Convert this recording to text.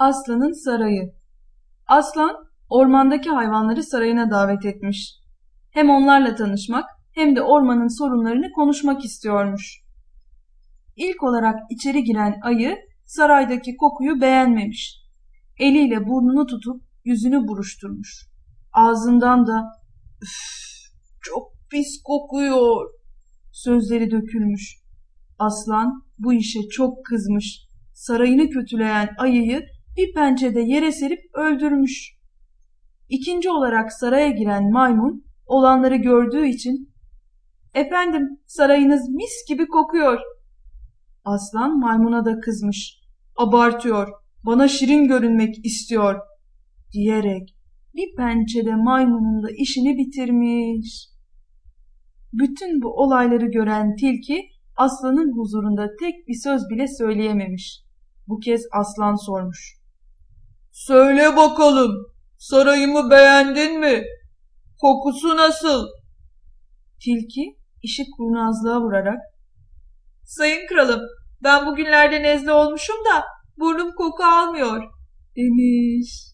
Aslan'ın sarayı. Aslan ormandaki hayvanları sarayına davet etmiş. Hem onlarla tanışmak hem de ormanın sorunlarını konuşmak istiyormuş. İlk olarak içeri giren ayı saraydaki kokuyu beğenmemiş. Eliyle burnunu tutup yüzünü buruşturmuş. Ağzından da üf çok pis kokuyor sözleri dökülmüş. Aslan bu işe çok kızmış. Sarayını kötüleyen ayıyı bir pençede yere serip öldürmüş. İkinci olarak saraya giren maymun olanları gördüğü için ''Efendim sarayınız mis gibi kokuyor.'' Aslan maymuna da kızmış. ''Abartıyor, bana şirin görünmek istiyor.'' diyerek bir pençede maymunun da işini bitirmiş. Bütün bu olayları gören tilki aslanın huzurunda tek bir söz bile söyleyememiş. Bu kez aslan sormuş. Söyle bakalım, sarayımı beğendin mi? Kokusu nasıl? Tilki işi kurnazlığa vurarak Sayın kralım, ben bugünlerde nezle olmuşum da burnum koku almıyor demiş.